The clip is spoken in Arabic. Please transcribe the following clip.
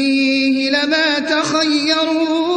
فيه لما تخيرون